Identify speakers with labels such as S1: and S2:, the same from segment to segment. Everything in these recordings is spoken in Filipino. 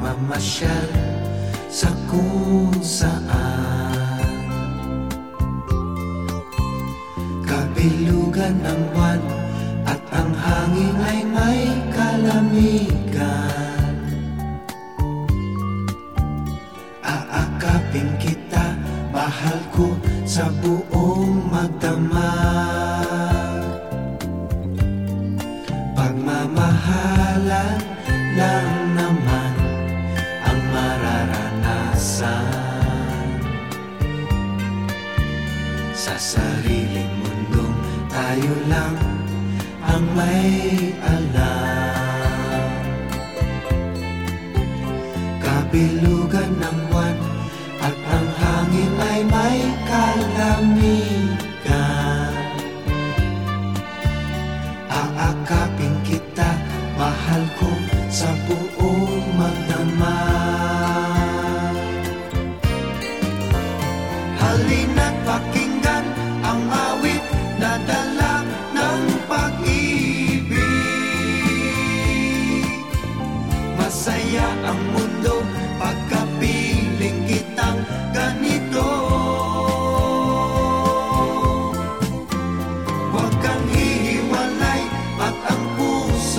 S1: mamasyal sa kung saan. Kabilugan ng buwan at ang hangin ay may kalamigan. Aakapin kita, mahal ko sa buong magdamag Pagmamahalan lang naman ang mararanasan. Sa sariling mundong tayo lang ang may alam. Kabilugan ng buwan at ang hangin ay may kalamigan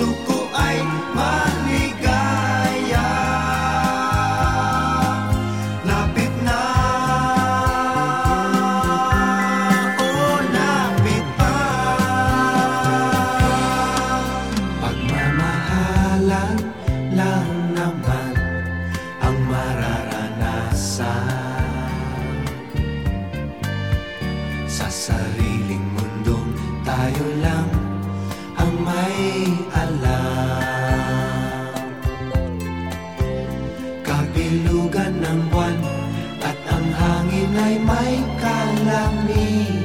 S1: puso ko ay maligaya. Lapit na, oh lapit pa. Pagmamahalan lang naman ang mararanasan. Sa sariling mundong tayo lang ang may Kabilugan ng buwan at ang hangin ay may kalamigan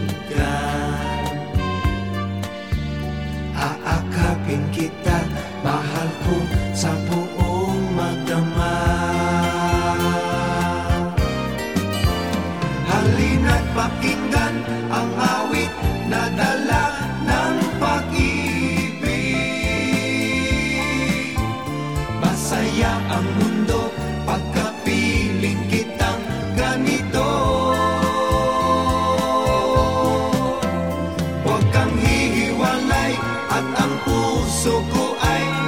S1: puso ko ay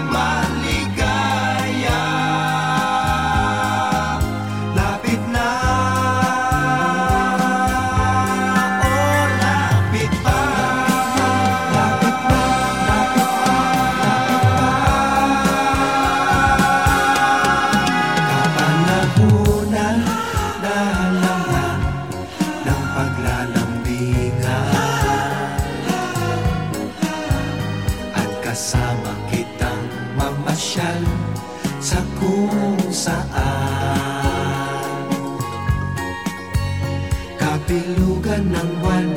S1: sa kung saan. Kapilugan ng buwan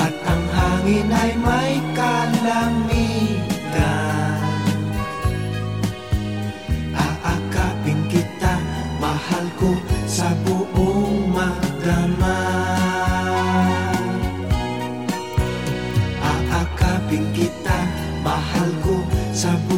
S1: at ang hangin ay may kalamigan Aakapin kita, mahal ko sa buong magdamag Aakapin kita, mahal ko sa buong